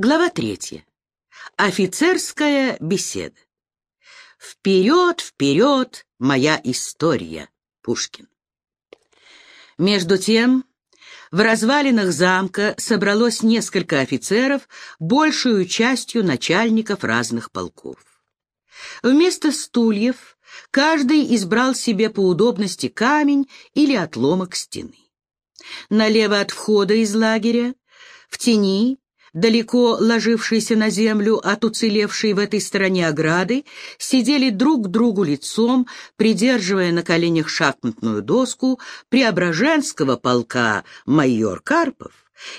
Глава третья. Офицерская беседа. Вперед, вперед, моя история. Пушкин. Между тем, в развалинах замка собралось несколько офицеров, большую частью начальников разных полков. Вместо стульев каждый избрал себе по удобности камень или отломок стены. Налево от входа из лагеря, в тени, далеко ложившиеся на землю от уцелевшей в этой стороне ограды, сидели друг к другу лицом, придерживая на коленях шахматную доску Преображенского полка майор Карпов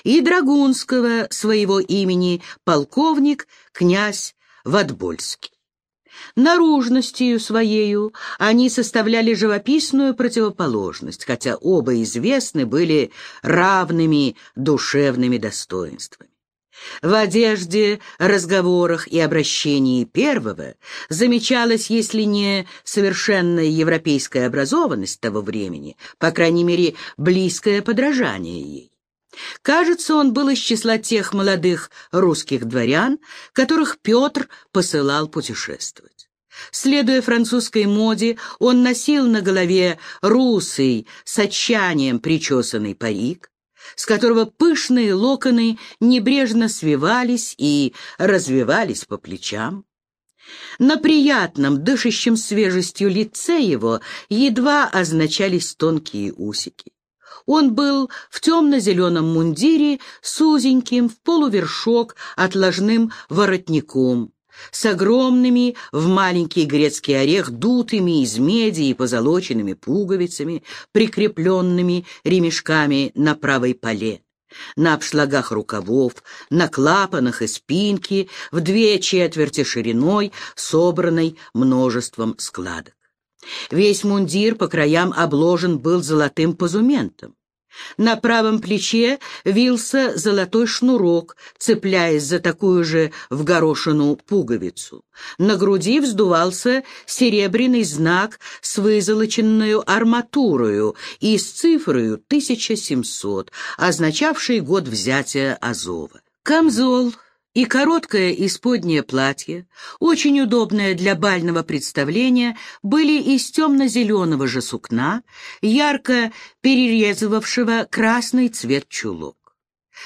и Драгунского своего имени полковник князь Ватбольский. Наружностью своею они составляли живописную противоположность, хотя оба известны были равными душевными достоинствами. В одежде, разговорах и обращении первого замечалась, если не совершенная европейская образованность того времени, по крайней мере, близкое подражание ей. Кажется, он был из числа тех молодых русских дворян, которых Петр посылал путешествовать. Следуя французской моде, он носил на голове русый с отчаянием причесанный парик, с которого пышные локоны небрежно свивались и развивались по плечам. На приятном, дышащем свежестью лице его едва означались тонкие усики. Он был в темно-зеленом мундире с узеньким в полувершок отложным воротником, с огромными в маленький грецкий орех дутыми из меди и позолоченными пуговицами, прикрепленными ремешками на правой поле на обшлагах рукавов, на клапанах и спинке, в две четверти шириной, собранной множеством складок. Весь мундир по краям обложен был золотым позументом. На правом плече вился золотой шнурок, цепляясь за такую же в горошину пуговицу. На груди вздувался серебряный знак с вызолоченную арматурою и с цифрою 1700, означавший год взятия Азова. Камзол и короткое исподнее платье, очень удобное для бального представления, были из темно-зеленого же сукна, ярко перерезывавшего красный цвет чулок.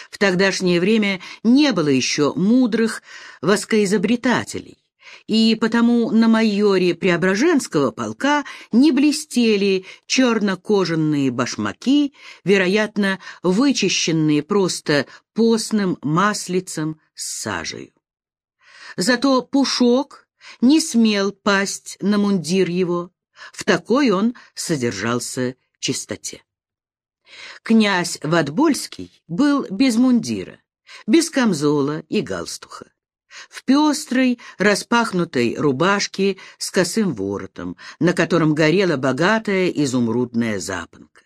В тогдашнее время не было еще мудрых воскоизобретателей, и потому на майоре Преображенского полка не блестели черно-кожаные башмаки, вероятно, вычищенные просто постным маслицем с сажею. Зато пушок не смел пасть на мундир его, в такой он содержался чистоте. Князь Ватбольский был без мундира, без камзола и галстуха в пестрой, распахнутой рубашке с косым воротом, на котором горела богатая изумрудная запонка.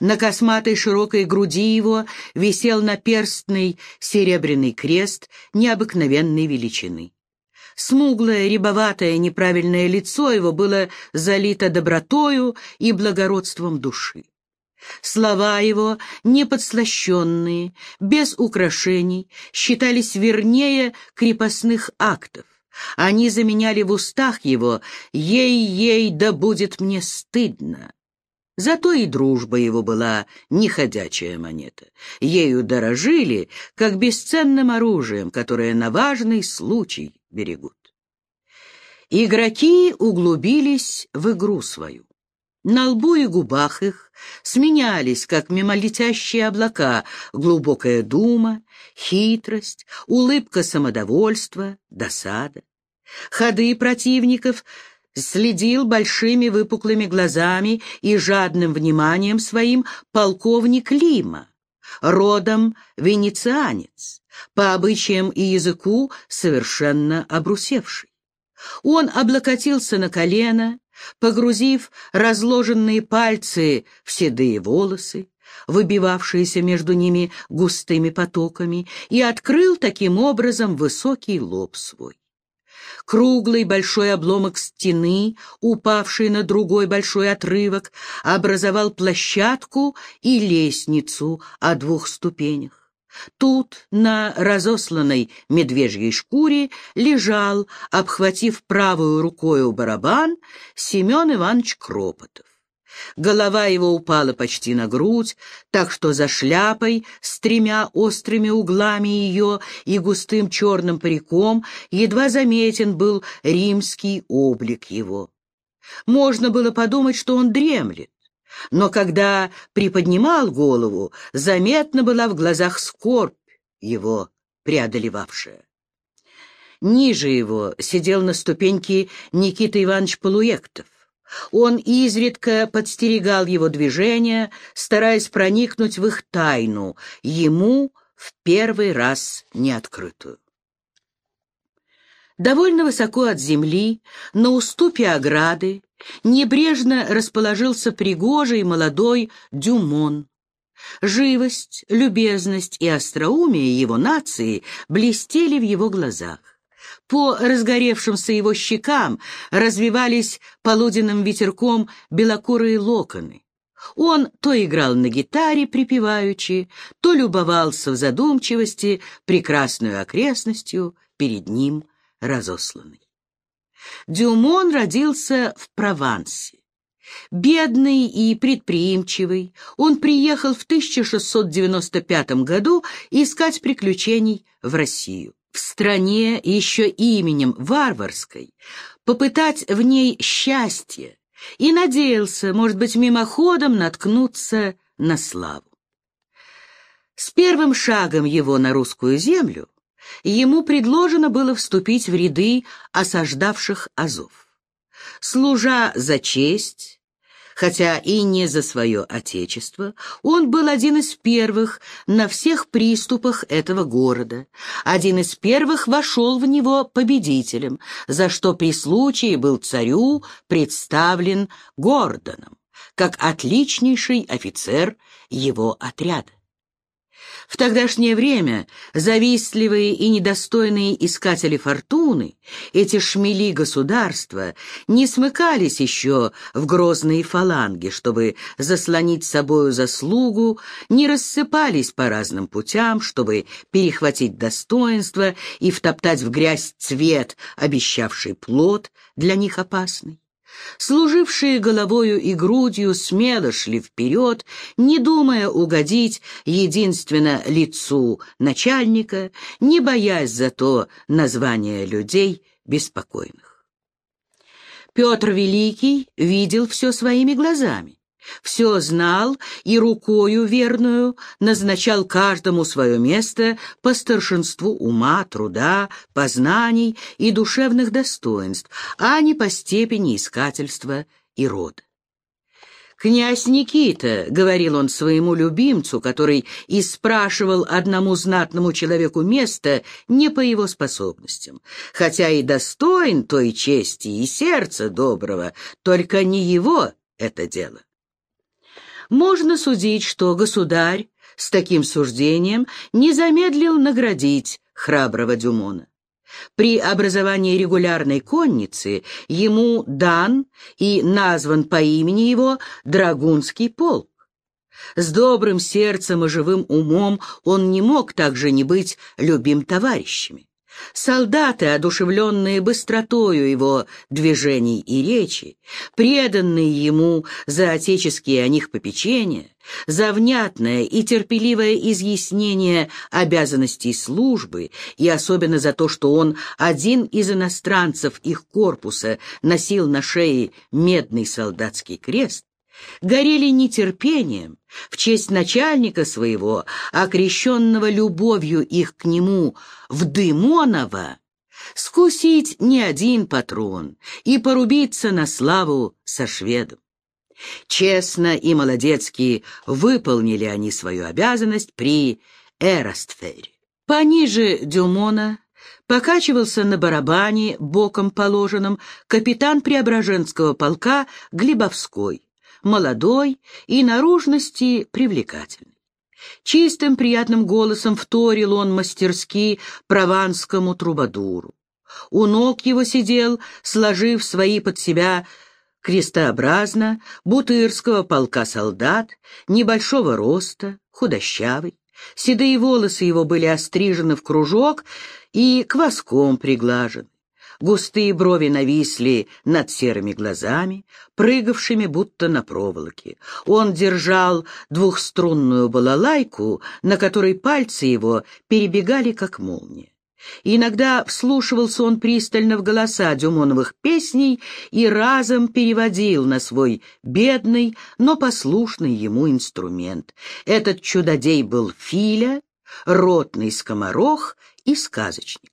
На косматой широкой груди его висел наперстный серебряный крест необыкновенной величины. Смуглое, рябоватое, неправильное лицо его было залито добротою и благородством души. Слова его, неподслащенные, без украшений, считались вернее крепостных актов. Они заменяли в устах его «Ей-ей, да будет мне стыдно». Зато и дружба его была неходячая монета. Ею дорожили, как бесценным оружием, которое на важный случай берегут. Игроки углубились в игру свою. На лбу и губах их сменялись, как мимолетящие облака, глубокая дума, хитрость, улыбка самодовольства, досада. Ходы противников следил большими выпуклыми глазами и жадным вниманием своим полковник Лима, родом венецианец, по обычаям и языку совершенно обрусевший. Он облокотился на колено, погрузив разложенные пальцы в седые волосы, выбивавшиеся между ними густыми потоками, и открыл таким образом высокий лоб свой. Круглый большой обломок стены, упавший на другой большой отрывок, образовал площадку и лестницу о двух ступенях. Тут, на разосланной медвежьей шкуре, лежал, обхватив правую рукою барабан, Семен Иванович Кропотов. Голова его упала почти на грудь, так что за шляпой с тремя острыми углами ее и густым черным париком едва заметен был римский облик его. Можно было подумать, что он дремлет, но когда приподнимал голову, заметна была в глазах скорбь его преодолевавшая. Ниже его сидел на ступеньке Никита Иванович Полуектов. Он изредка подстерегал его движения, стараясь проникнуть в их тайну, ему в первый раз неоткрытую. Довольно высоко от земли, на уступе ограды, небрежно расположился пригожий молодой Дюмон. Живость, любезность и остроумие его нации блестели в его глазах. По разгоревшимся его щекам развивались полуденным ветерком белокурые локоны. Он то играл на гитаре припеваючи, то любовался в задумчивости прекрасную окрестностью перед ним разосланной. Дюмон родился в Провансе. Бедный и предприимчивый, он приехал в 1695 году искать приключений в Россию в стране еще именем варварской, попытать в ней счастье и надеялся, может быть, мимоходом наткнуться на славу. С первым шагом его на русскую землю ему предложено было вступить в ряды осаждавших Азов. Служа за честь, хотя и не за свое отечество, он был один из первых на всех приступах этого города, один из первых вошел в него победителем, за что при случае был царю представлен Гордоном, как отличнейший офицер его отряда. В тогдашнее время завистливые и недостойные искатели фортуны, эти шмели государства, не смыкались еще в грозные фаланги, чтобы заслонить собою заслугу, не рассыпались по разным путям, чтобы перехватить достоинство и втоптать в грязь цвет, обещавший плод, для них опасный служившие головою и грудью, смело шли вперед, не думая угодить единственно лицу начальника, не боясь зато названия людей беспокойных. Петр Великий видел все своими глазами. Все знал и рукою верную назначал каждому свое место по старшинству ума, труда, познаний и душевных достоинств, а не по степени искательства и рода. «Князь Никита», — говорил он своему любимцу, который и спрашивал одному знатному человеку место не по его способностям, хотя и достоин той чести и сердца доброго, только не его это дело можно судить, что государь с таким суждением не замедлил наградить храброго Дюмона. При образовании регулярной конницы ему дан и назван по имени его Драгунский полк. С добрым сердцем и живым умом он не мог также не быть любим товарищами. Солдаты, одушевленные быстротою его движений и речи, преданные ему за отеческие о них попечения, за внятное и терпеливое изъяснение обязанностей службы и особенно за то, что он один из иностранцев их корпуса носил на шее медный солдатский крест, горели нетерпением в честь начальника своего, окрещенного любовью их к нему в Дымонова, скусить не один патрон и порубиться на славу со шведом. Честно и молодецки выполнили они свою обязанность при Эрастфере. Пониже Дюмона покачивался на барабане, боком положенном, капитан Преображенского полка Глебовской, молодой и наружности привлекательный. Чистым приятным голосом вторил он мастерски прованскому трубадуру. У ног его сидел, сложив свои под себя крестообразно, бутырского полка солдат, небольшого роста, худощавый, Седые волосы его были острижены в кружок и кваском приглажены. Густые брови нависли над серыми глазами, прыгавшими будто на проволоке. Он держал двухструнную балалайку, на которой пальцы его перебегали, как молния. иногда вслушивался он пристально в голоса Дюмоновых песней и разом переводил на свой бедный, но послушный ему инструмент. Этот чудодей был Филя, ротный скоморох и сказочник.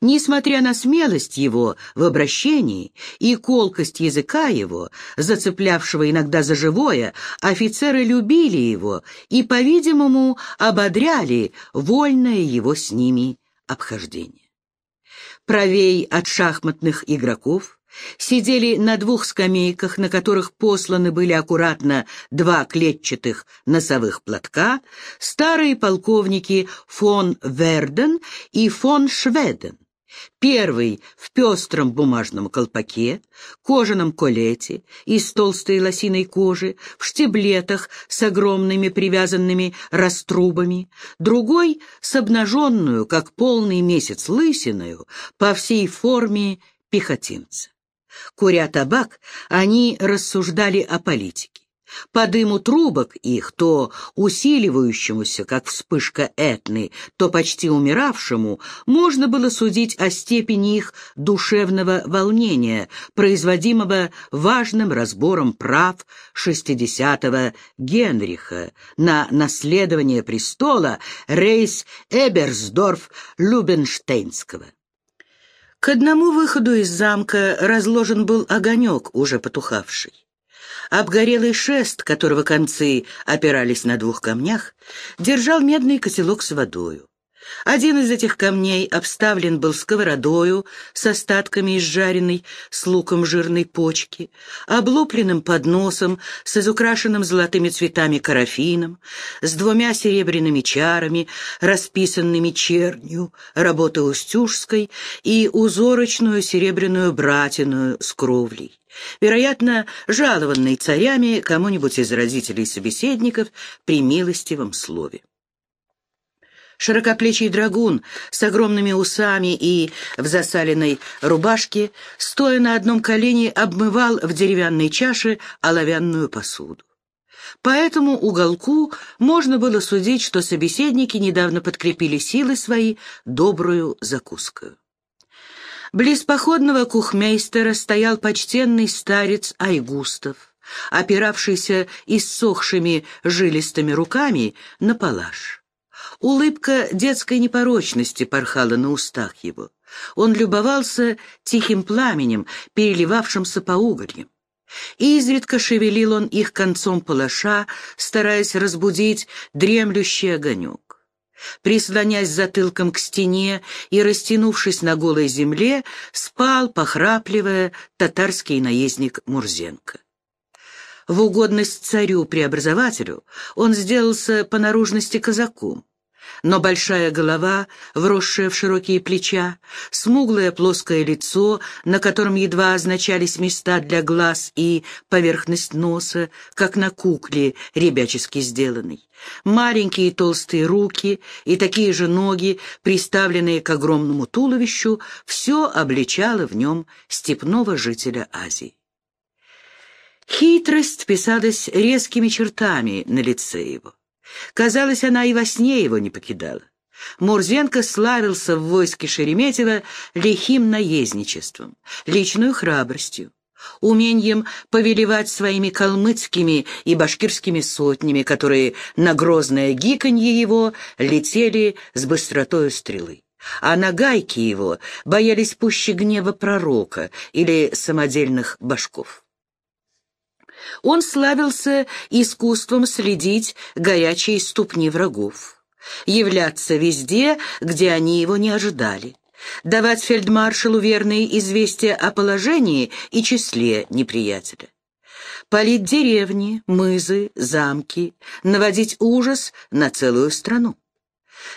Несмотря на смелость его в обращении и колкость языка его, зацеплявшего иногда за живое, офицеры любили его и, по-видимому, ободряли вольное его с ними обхождение. Правей от шахматных игроков сидели на двух скамейках, на которых посланы были аккуратно два клетчатых носовых платка, старые полковники фон Верден и фон Шведен. Первый в пестром бумажном колпаке, кожаном колете из толстой лосиной кожи, в штиблетах с огромными привязанными раструбами, другой с обнаженную, как полный месяц, лысиною, по всей форме пехотинца. Куря табак, они рассуждали о политике. По дыму трубок их, то усиливающемуся, как вспышка Этны, то почти умиравшему, можно было судить о степени их душевного волнения, производимого важным разбором прав шестидесятого Генриха на наследование престола рейс Эберсдорф-Любенштейнского. К одному выходу из замка разложен был огонек, уже потухавший. Обгорелый шест, которого концы опирались на двух камнях, держал медный котелок с водою. Один из этих камней обставлен был сковородою с остатками изжаренной с луком жирной почки, облупленным подносом с изукрашенным золотыми цветами карафином, с двумя серебряными чарами, расписанными чернью, работы Устюжской, и узорочную серебряную братиную с кровлей вероятно, жалованный царями кому-нибудь из родителей собеседников при милостивом слове. Широкоплечий драгун с огромными усами и в засаленной рубашке, стоя на одном колене, обмывал в деревянной чаше оловянную посуду. По этому уголку можно было судить, что собеседники недавно подкрепили силы свои добрую закуской. Близ походного кухмейстера стоял почтенный старец Айгустов, опиравшийся иссохшими жилистыми руками на палаш. Улыбка детской непорочности порхала на устах его. Он любовался тихим пламенем, переливавшимся по угольям. Изредка шевелил он их концом палаша, стараясь разбудить дремлющий огонек. Прислонясь затылком к стене и растянувшись на голой земле, спал, похрапливая, татарский наездник Мурзенко. В угодность царю-преобразователю он сделался по наружности казаком но большая голова, вросшая в широкие плеча, смуглое плоское лицо, на котором едва означались места для глаз и поверхность носа, как на кукле, ребячески сделанной, маленькие толстые руки и такие же ноги, приставленные к огромному туловищу, все обличало в нем степного жителя Азии. Хитрость писалась резкими чертами на лице его. Казалось, она и во сне его не покидала. Мурзенко славился в войске Шереметьева лихим наездничеством, личную храбростью, умением повелевать своими калмыцкими и башкирскими сотнями, которые на грозное гиканье его летели с быстротою стрелы. А нагайки его боялись пуще гнева пророка или самодельных башков. Он славился искусством следить горячие ступни врагов, являться везде, где они его не ожидали, давать фельдмаршалу верные известия о положении и числе неприятеля, палить деревни, мызы, замки, наводить ужас на целую страну.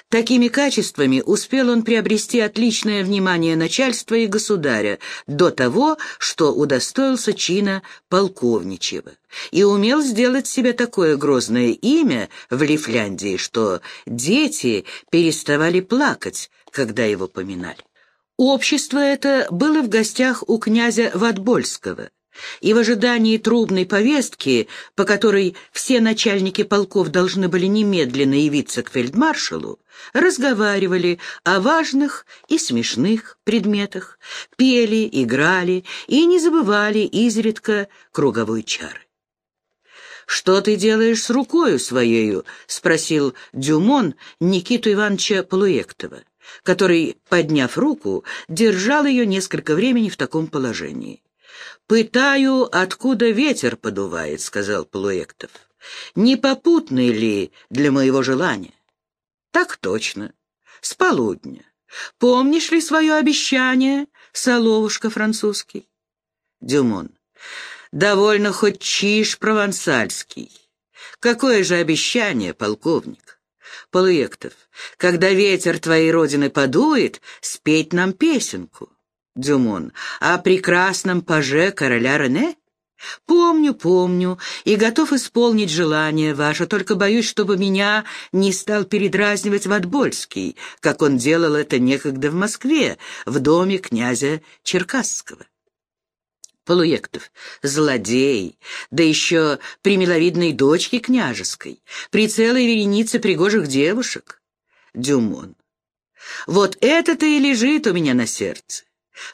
Такими качествами успел он приобрести отличное внимание начальства и государя до того, что удостоился чина полковничьего, и умел сделать себе такое грозное имя в Лифляндии, что дети переставали плакать, когда его поминали. Общество это было в гостях у князя Ватбольского – и в ожидании трубной повестки, по которой все начальники полков должны были немедленно явиться к фельдмаршалу, разговаривали о важных и смешных предметах, пели, играли и не забывали изредка круговой чары. «Что ты делаешь с рукою своею?» — спросил Дюмон Никиту Ивановича Полуэктова, который, подняв руку, держал ее несколько времени в таком положении. «Пытаю, откуда ветер подувает», — сказал Полуэктов. «Не попутный ли для моего желания?» «Так точно. С полудня. Помнишь ли свое обещание, соловушка французский?» Дюмон. «Довольно хоть чиш провансальский. Какое же обещание, полковник?» Полуэктов. «Когда ветер твоей родины подует, спеть нам песенку». Дюмон, о прекрасном паже короля Рене? Помню, помню, и готов исполнить желание ваше, только боюсь, чтобы меня не стал передразнивать Ватбольский, как он делал это некогда в Москве, в доме князя Черкасского. Полуектов, злодей, да еще при миловидной дочке княжеской, при целой веренице пригожих девушек. Дюмон, вот это-то и лежит у меня на сердце.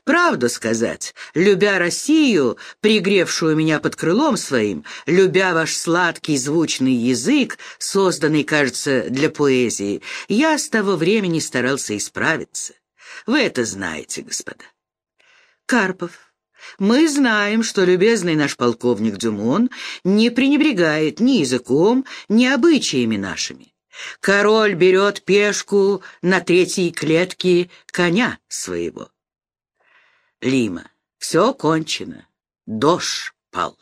Правду сказать, любя Россию, пригревшую меня под крылом своим, любя ваш сладкий звучный язык, созданный, кажется, для поэзии, я с того времени старался исправиться. Вы это знаете, господа. Карпов. Мы знаем, что любезный наш полковник Дюмон не пренебрегает ни языком, ни обычаями нашими. Король берет пешку на третьей клетке коня своего. Лима. Все кончено. Дождь пал.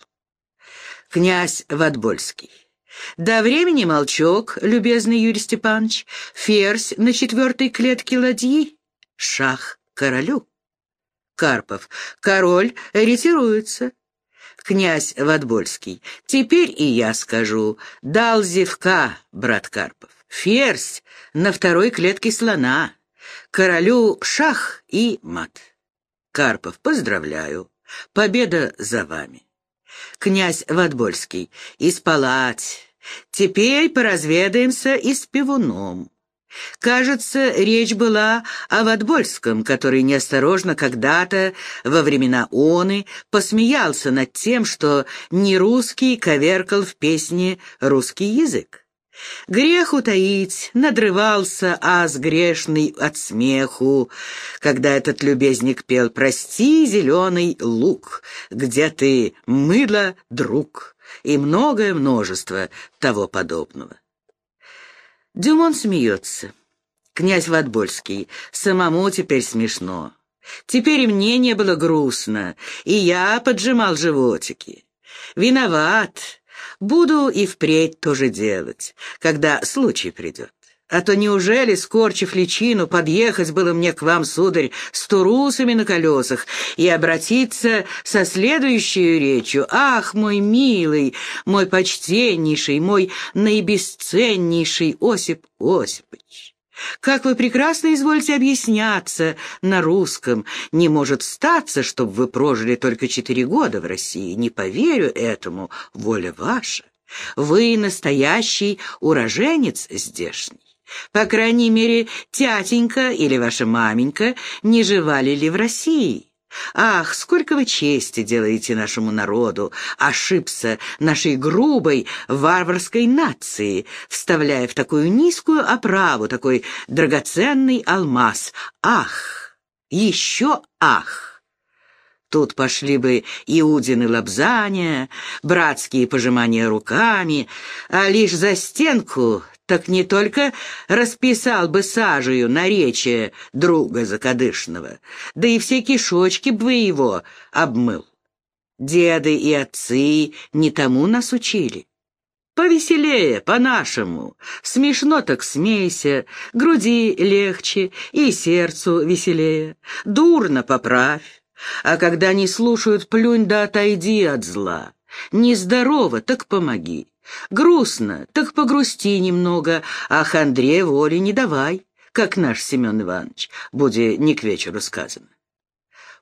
Князь Ватбольский. До времени молчок, любезный Юрий Степанович. Ферзь на четвертой клетке ладьи. Шах королю. Карпов. Король ретируется. Князь Ватбольский. Теперь и я скажу. Дал зевка, брат Карпов. Ферзь на второй клетке слона. Королю шах и мат. Карпов, поздравляю. Победа за вами. Князь Ватбольский, испалать. Теперь поразведаемся и с пивуном. Кажется, речь была о Ватбольском, который неосторожно когда-то, во времена оны, посмеялся над тем, что не русский коверкал в песне русский язык. Грех утаить, надрывался аз грешный от смеху, когда этот любезник пел «Прости, зеленый лук, где ты, мыло, друг» и многое множество того подобного. Дюмон смеется. Князь Ватбольский, самому теперь смешно. Теперь и мне не было грустно, и я поджимал животики. Виноват, Буду и впредь тоже делать, когда случай придет. А то неужели, скорчив личину, подъехать было мне к вам, сударь, с турусами на колесах и обратиться со следующей речью? Ах, мой милый, мой почтеннейший, мой наибесценнейший Осип Осипович! Как вы прекрасно изволите объясняться на русском. Не может статься, чтобы вы прожили только четыре года в России. Не поверю этому, воля ваша. Вы настоящий уроженец здешний. По крайней мере, тятенька или ваша маменька не живали ли в России? Ах, сколько вы чести делаете нашему народу, ошибся нашей грубой варварской нации, вставляя в такую низкую оправу такой драгоценный алмаз. Ах, еще ах! Тут пошли бы Иудины лобзания, братские пожимания руками, а лишь за стенку так не только расписал бы сажею наречие друга закадышного, да и все кишочки бы его обмыл. Деды и отцы не тому нас учили. Повеселее, по-нашему. Смешно так смейся, груди легче и сердцу веселее. Дурно поправь. А когда не слушают, плюнь да отойди от зла. Нездорово, так помоги. Грустно, так погрусти немного, а хандре воли не давай, как наш Семен Иванович, буде не к вечеру сказано.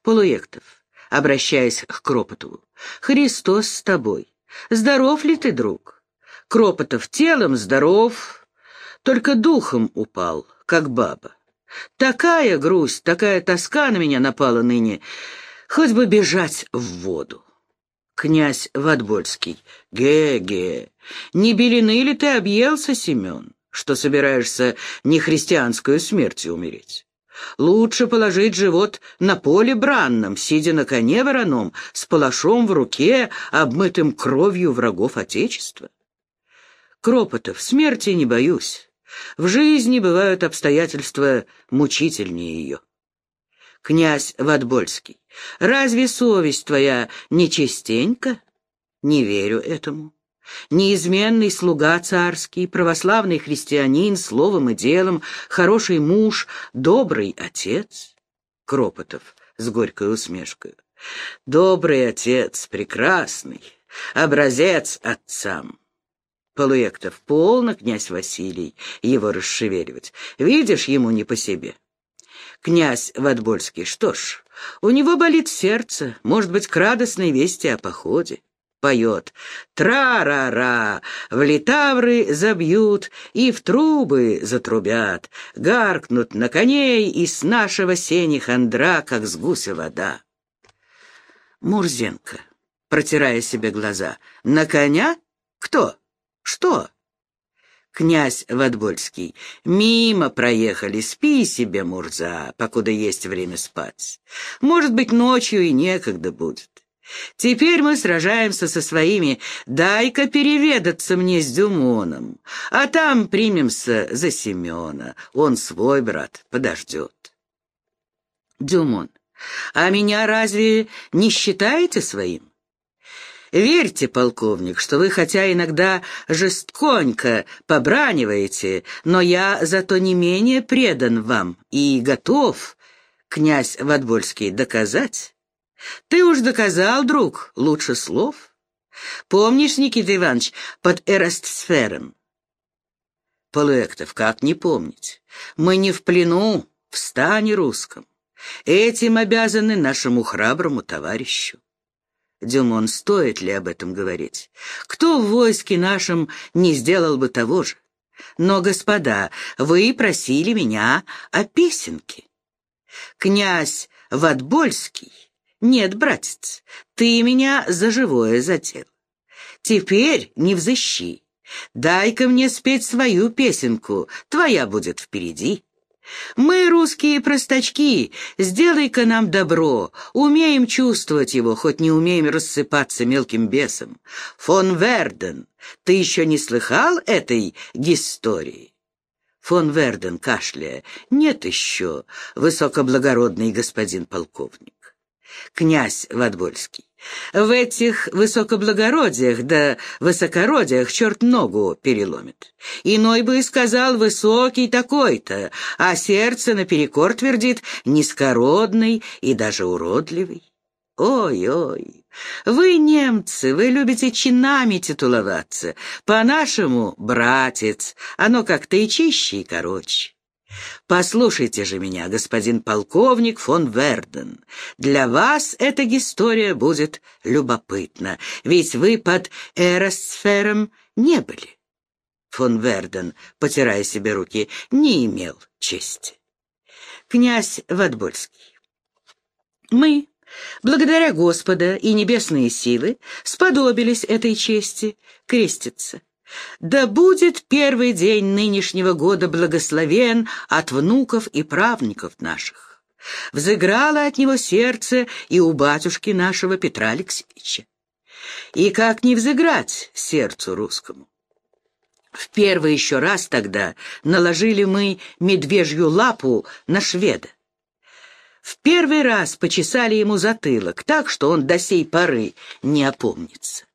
Полуектов, обращаясь к Кропотову, «Христос с тобой. Здоров ли ты, друг?» Кропотов телом здоров, только духом упал, как баба. Такая грусть, такая тоска на меня напала ныне, хоть бы бежать в воду. Князь Ватбольский. Ге-ге, не белины ли ты объелся, Семен, что собираешься нехристианскую смертью умереть? Лучше положить живот на поле бранном, сидя на коне вороном, с палашом в руке, обмытым кровью врагов Отечества. Кропотов, смерти не боюсь. В жизни бывают обстоятельства мучительнее ее. Князь Ватбольский, разве совесть твоя нечистенька? Не верю этому. Неизменный слуга царский, православный христианин, словом и делом, хороший муж, добрый отец. Кропотов с горькой усмешкой. Добрый отец, прекрасный, образец отцам. Полуэктов, полно, князь Василий, его расшевеливать. Видишь, ему не по себе. Князь Ватбольский, что ж, у него болит сердце, может быть, к радостной вести о походе. Поет «Тра-ра-ра!» В литавры забьют и в трубы затрубят, Гаркнут на коней и с нашего сени хандра, как с гуся вода. Мурзенко, протирая себе глаза, «На коня? Кто?» «Что?» «Князь Ватбольский, мимо проехали, спи себе, Мурза, покуда есть время спать. Может быть, ночью и некогда будет. Теперь мы сражаемся со своими, дай-ка переведаться мне с Дюмоном, а там примемся за Семена, он свой брат, подождет». Дюмон, а меня разве не считаете своим? Верьте, полковник, что вы хотя иногда жестконько побраниваете, но я зато не менее предан вам и готов, князь Ватбольский, доказать. Ты уж доказал, друг, лучше слов. Помнишь, Никита Иванович, под Эрастсфером? Полуэктов, как не помнить? Мы не в плену, в стане русском. Этим обязаны нашему храброму товарищу. Дюмон, стоит ли об этом говорить? Кто в войске нашем не сделал бы того же? Но, господа, вы просили меня о песенке. Князь Ватбольский, нет, братец, ты меня за живое задел. Теперь не взыщи. Дай-ка мне спеть свою песенку, твоя будет впереди. Мы, русские простачки, сделай-ка нам добро, умеем чувствовать его, хоть не умеем рассыпаться мелким бесом. Фон Верден, ты еще не слыхал этой истории? Фон Верден, кашляя, нет еще, высокоблагородный господин полковник. Князь Ватбольский, в этих высокоблагородиях да высокородиях черт ногу переломит. Иной бы и сказал «высокий такой-то», а сердце наперекор твердит «низкородный и даже уродливый». Ой-ой, вы, немцы, вы любите чинами титуловаться. По-нашему, братец, оно как-то и чище, и короче. Послушайте же меня, господин полковник фон Верден. Для вас эта история будет любопытна, ведь вы под эросфером не были. Фон Верден, потирая себе руки, не имел чести. Князь Ватбольский. Мы, благодаря Господа и небесные силы, сподобились этой чести креститься. Да будет первый день нынешнего года благословен от внуков и правнуков наших. Взыграло от него сердце и у батюшки нашего Петра Алексеевича. И как не взыграть сердцу русскому? В первый еще раз тогда наложили мы медвежью лапу на шведа. В первый раз почесали ему затылок так, что он до сей поры не опомнится.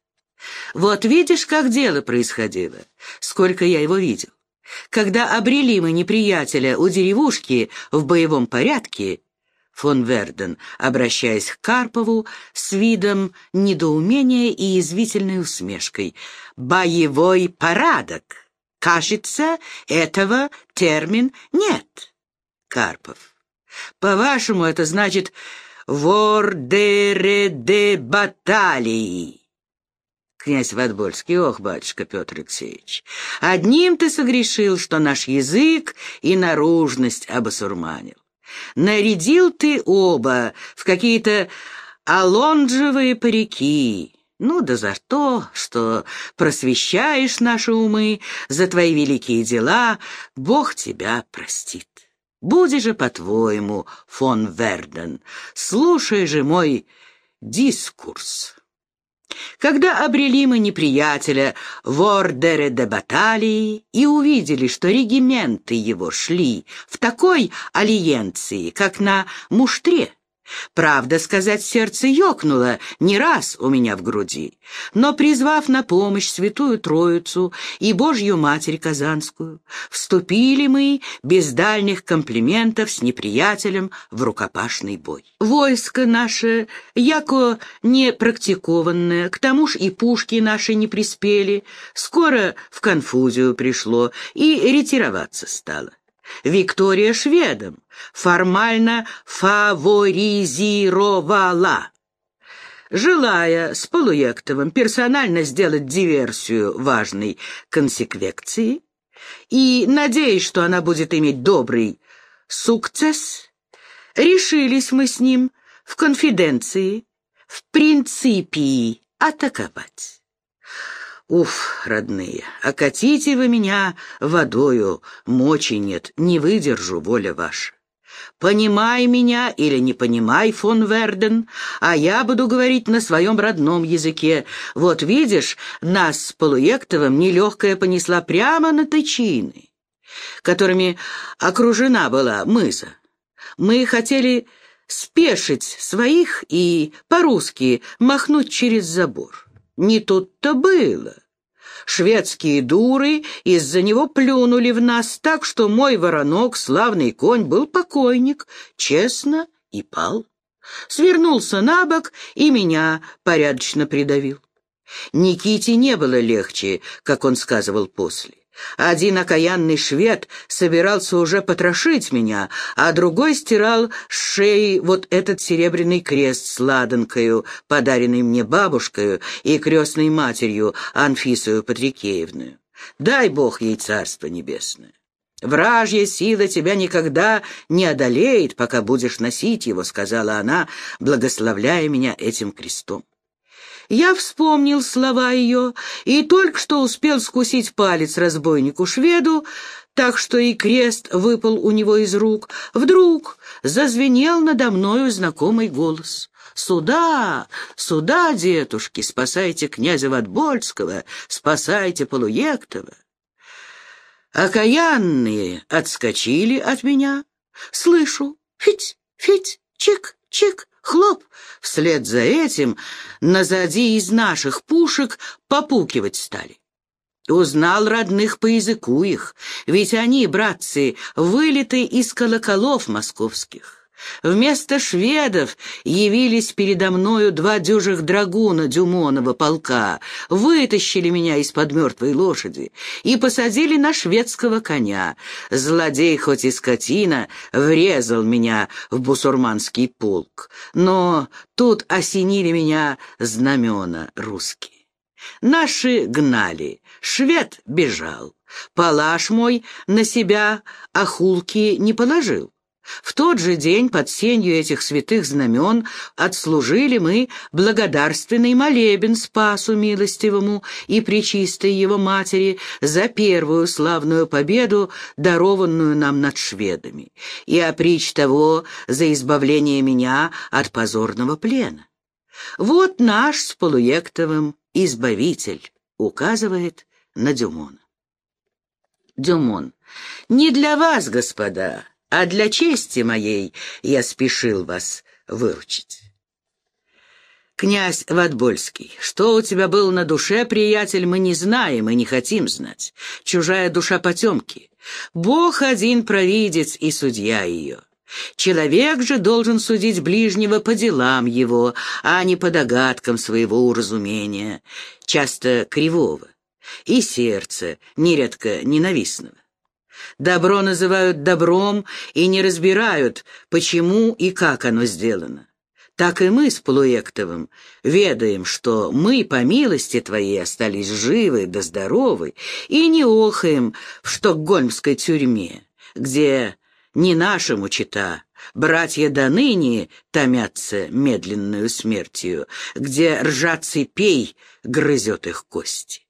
Вот видишь, как дело происходило, сколько я его видел. Когда обрели мы неприятеля у деревушки в боевом порядке, фон Верден, обращаясь к Карпову с видом недоумения и язвительной усмешкой. «Боевой порядок! Кажется, этого термин нет!» Карпов. «По-вашему, это значит «вордере де баталии». Князь Ватбольский, ох, батюшка Петр Алексеевич, одним ты согрешил, что наш язык и наружность обосурманил. Нарядил ты оба в какие-то алонжевые парики. Ну да за то, что просвещаешь наши умы, за твои великие дела, Бог тебя простит. Буди же по-твоему, фон Верден, слушай же мой дискурс. Когда обрели мы неприятеля в ордере де баталии и увидели, что регименты его шли в такой алиенции, как на муштре, Правда сказать, сердце ёкнуло не раз у меня в груди, но, призвав на помощь Святую Троицу и Божью Матерь Казанскую, вступили мы без дальних комплиментов с неприятелем в рукопашный бой. Войско наше, яко не практикованное, к тому ж и пушки наши не приспели, скоро в конфузию пришло и ретироваться стало. Виктория шведом формально фаворизировала. Желая с Полуектовым персонально сделать диверсию важной консеквекции и надеясь, что она будет иметь добрый сукцесс, решились мы с ним в конфиденции, в принципе атаковать. Уф, родные, окатите вы меня водою, мочи нет, не выдержу, воля ваша. Понимай меня или не понимай, фон Верден, а я буду говорить на своем родном языке. Вот видишь, нас с Полуектовым нелегкая понесла прямо на тычины, которыми окружена была мыза. Мы хотели спешить своих и по-русски махнуть через забор. Не тут-то было. Шведские дуры из-за него плюнули в нас так, что мой воронок, славный конь, был покойник, честно и пал. Свернулся на бок и меня порядочно придавил. Никите не было легче, как он сказывал после. Один окаянный швед собирался уже потрошить меня, а другой стирал с шеи вот этот серебряный крест с ладанкою, подаренный мне бабушкою и крестной матерью Анфисою Патрикеевную. Дай Бог ей царство небесное. «Вражья сила тебя никогда не одолеет, пока будешь носить его», — сказала она, благословляя меня этим крестом. Я вспомнил слова ее и только что успел скусить палец разбойнику-шведу, так что и крест выпал у него из рук. Вдруг зазвенел надо мною знакомый голос. «Сюда! Сюда, детушки! Спасайте князя Ватбольского! Спасайте Полуектова!» Окаянные отскочили от меня. Слышу «Фить! Фить! Чик! Чик!» Хлоп! Вслед за этим назади из наших пушек попукивать стали. Узнал родных по языку их, ведь они, братцы, вылеты из колоколов московских. Вместо шведов явились передо мною два дюжих драгуна Дюмонова полка, вытащили меня из-под мертвой лошади и посадили на шведского коня. Злодей, хоть и скотина, врезал меня в бусурманский полк, но тут осенили меня знамена русские. Наши гнали, швед бежал, палаш мой на себя охулки не положил. В тот же день под сенью этих святых знамен отслужили мы благодарственный молебен Спасу Милостивому и Пречистой Его Матери за первую славную победу, дарованную нам над шведами, и опричь того за избавление меня от позорного плена. Вот наш с Полуектовым избавитель указывает на Дюмона. Дюмон. Не для вас, господа, а для чести моей я спешил вас выручить. Князь Ватбольский, что у тебя было на душе, приятель, мы не знаем и не хотим знать. Чужая душа потемки. Бог один провидец и судья ее. Человек же должен судить ближнего по делам его, а не по догадкам своего уразумения, часто кривого, и сердце, нередко ненавистного. Добро называют добром и не разбирают, почему и как оно сделано так и мы с Плуэктовым ведаем, что мы, по милости Твоей, остались живы да здоровы и не охаем в штокгольмской тюрьме, где не нашему чита, братья до ныне томятся медленную смертью, где ржа цепей грызет их кости.